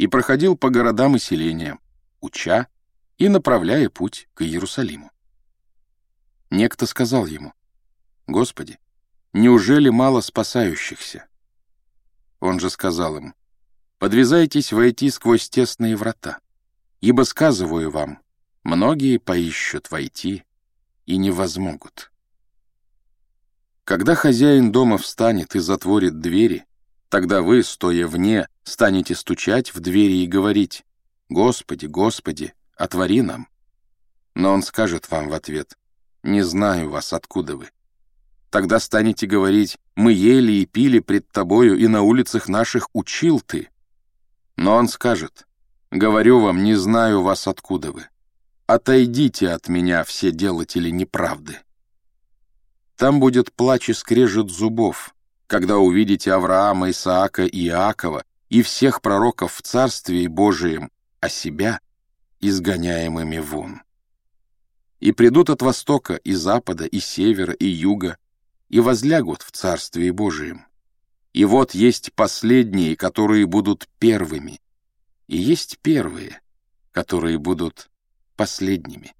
и проходил по городам и селениям, уча и направляя путь к Иерусалиму. Некто сказал ему, «Господи, неужели мало спасающихся?» Он же сказал им, «Подвязайтесь войти сквозь тесные врата, ибо сказываю вам, многие поищут войти и не возмогут». Когда хозяин дома встанет и затворит двери, тогда вы, стоя вне, станете стучать в двери и говорить «Господи, Господи, отвори нам». Но он скажет вам в ответ «Не знаю вас, откуда вы». Тогда станете говорить «Мы ели и пили пред тобою, и на улицах наших учил ты». Но он скажет «Говорю вам, не знаю вас, откуда вы. Отойдите от меня, все делатели неправды». Там будет плач и скрежет зубов, когда увидите Авраама, Исаака и Иакова и всех пророков в Царстве Божием, а себя изгоняемыми вон. И придут от востока, и запада, и севера, и юга, и возлягут в Царстве Божием. И вот есть последние, которые будут первыми, и есть первые, которые будут последними.